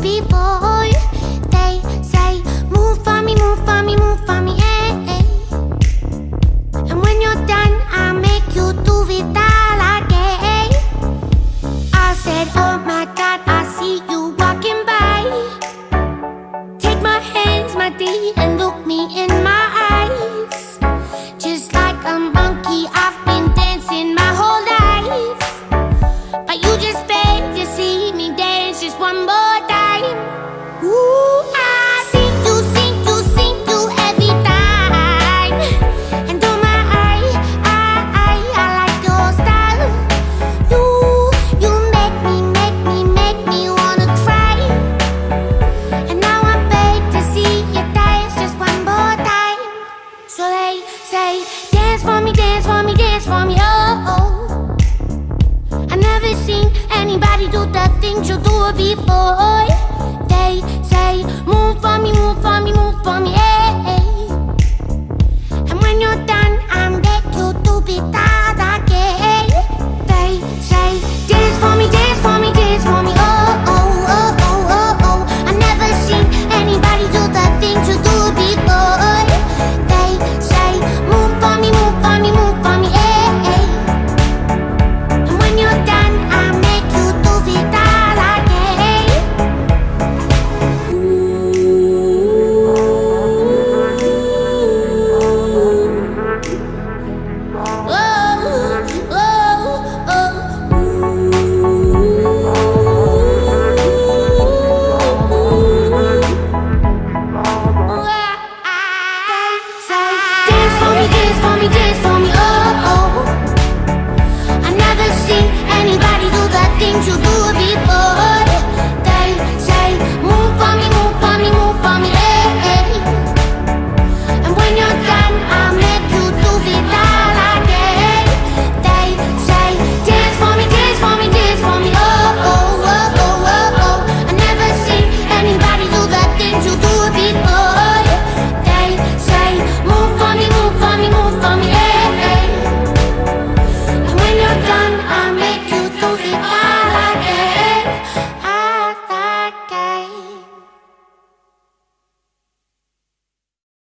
be boy. They say, move for me, move for me, move for me, hey. And when you're done, I'll make you do vital again. I said, oh my God, I see you walking by. Take my hands, my D, and look me in to do it before? They say